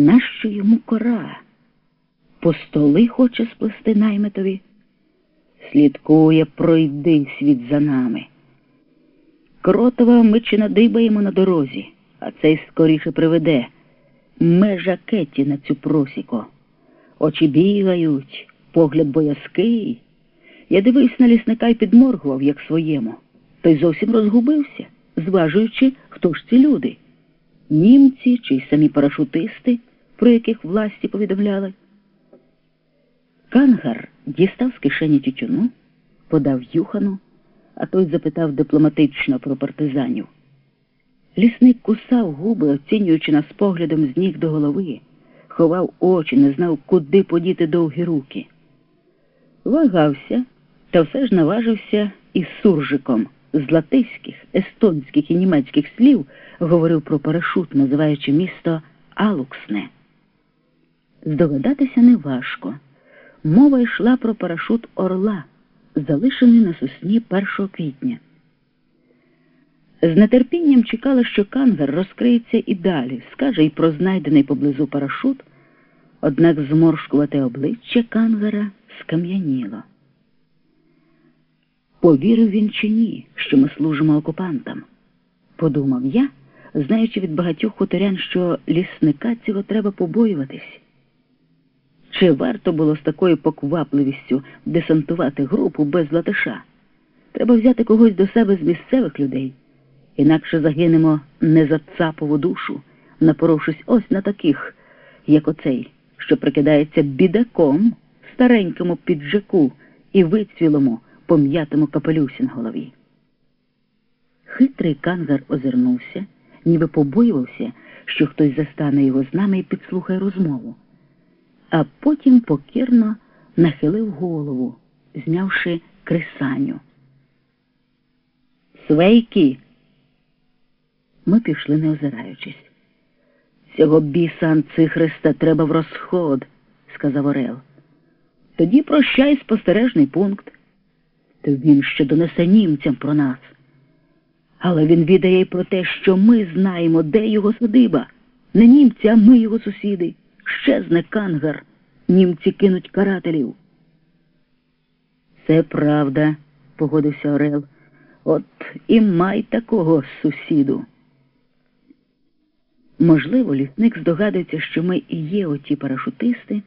Нащо йому кора? По столи хоче сплести наймитові? Слідкує, пройди світ за нами. Кротова ми чи надибаємо на дорозі, а цей скоріше приведе. Межа кеті на цю просіко. Очі бігають, погляд боязкий. Я дивився на лісника і підморгував, як своєму. Той зовсім розгубився, зважуючи, хто ж ці люди. Німці чи й самі парашутисти, про яких власті повідомляли. Кангар дістав з кишені тютюну, подав юхану, а той запитав дипломатично про партизанів. Лісник кусав губи, оцінюючи нас поглядом з ніг до голови, ховав очі, не знав, куди подіти довгі руки. Вагався, та все ж наважився із суржиком з латиських, естонських і німецьких слів говорив про парашут, називаючи місто Алуксне. Здогадатися неважко. Мова йшла про парашут Орла, залишений на сосні 1 квітня. З нетерпінням чекала, що кангар розкриється і далі, скаже й про знайдений поблизу парашут, однак зморшкувате обличчя кангара скам'яніло. Повірив він чи ні, що ми служимо окупантам, подумав я, знаючи від багатьох хуторян, що лісника цього треба побоюватись. Чи варто було з такою поквапливістю десантувати групу без латиша? Треба взяти когось до себе з місцевих людей, інакше загинемо не за цапову душу, напоровшись ось на таких, як оцей, що прикидається бідаком, старенькому піджаку і вицвілому, пом'ятому капелюсі на голові. Хитрий кангар озирнувся, ніби побоювався, що хтось застане його з нами і підслухає розмову а потім покірно нахилив голову, знявши крисаню. Свейки. Ми пішли, не озираючись. Цього біса Анцихриста треба в розход, сказав Орел. Тоді прощай спостережний пункт. То він ще донесе німцям про нас. Але він відає й про те, що ми знаємо, де його садиба. Не німці, а ми його сусіди щезне кангар, німці кинуть карателів. Це правда, погодився Орел. От і май такого сусіду. Можливо, лісник здогадується, що ми і є оті парашутисти,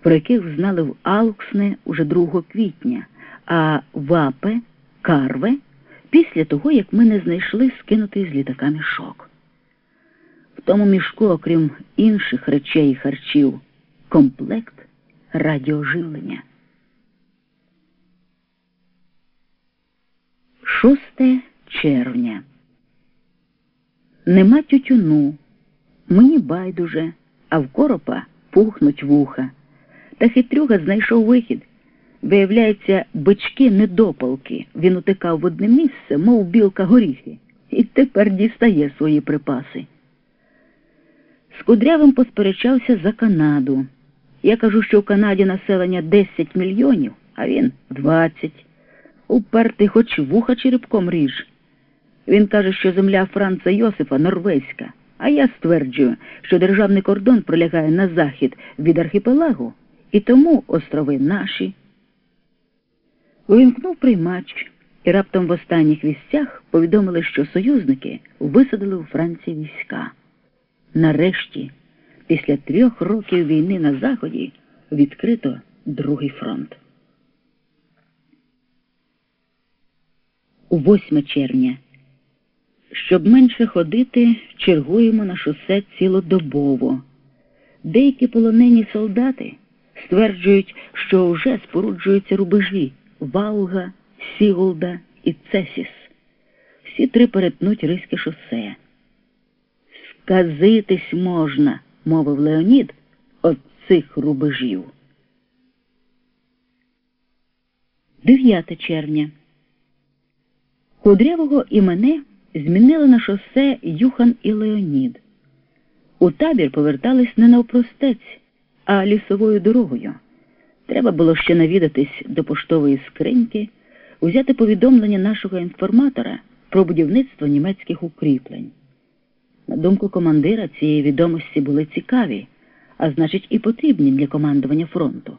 про яких знали в Алксне уже 2 квітня, а в Апе, Карве після того, як ми не знайшли скинутий з літака мішок тому мішку, окрім інших речей і харчів, комплект радіоживлення. Шосте червня. Нема тютюну. Мені байдуже, а в коропа пухнуть вуха. Та хитрюга знайшов вихід. Виявляється, бички недопалки. Він утикав в одне місце, мов білка горіхи, і тепер дістає свої припаси. З Кудрявим посперечався за Канаду. Я кажу, що в Канаді населення 10 мільйонів, а він 20. Упертий хоч вуха черепком ріж. Він каже, що земля Франца Йосифа норвезька, а я стверджую, що державний кордон пролягає на захід від архіпелагу, і тому острови наші. Увімкнув приймач, і раптом в останніх вістях повідомили, що союзники висадили у Франції війська. Нарешті, після трьох років війни на Заході, відкрито другий фронт. У 8 червня. Щоб менше ходити, чергуємо на шосе цілодобово. Деякі полонені солдати стверджують, що вже споруджуються рубежі Вауга, Сігулда і Цесіс. Всі три перетнуть Ризьке шосе. Казитись можна, мовив Леонід, от цих рубежів. 9 червня. Кудрявого і мене змінили на шосе Юхан і Леонід. У табір повертались не навпростець, а лісовою дорогою. Треба було ще навідатись до поштової скриньки, узяти повідомлення нашого інформатора про будівництво німецьких укріплень. На думку командира, цієї відомості були цікаві, а значить, і потрібні для командування фронту.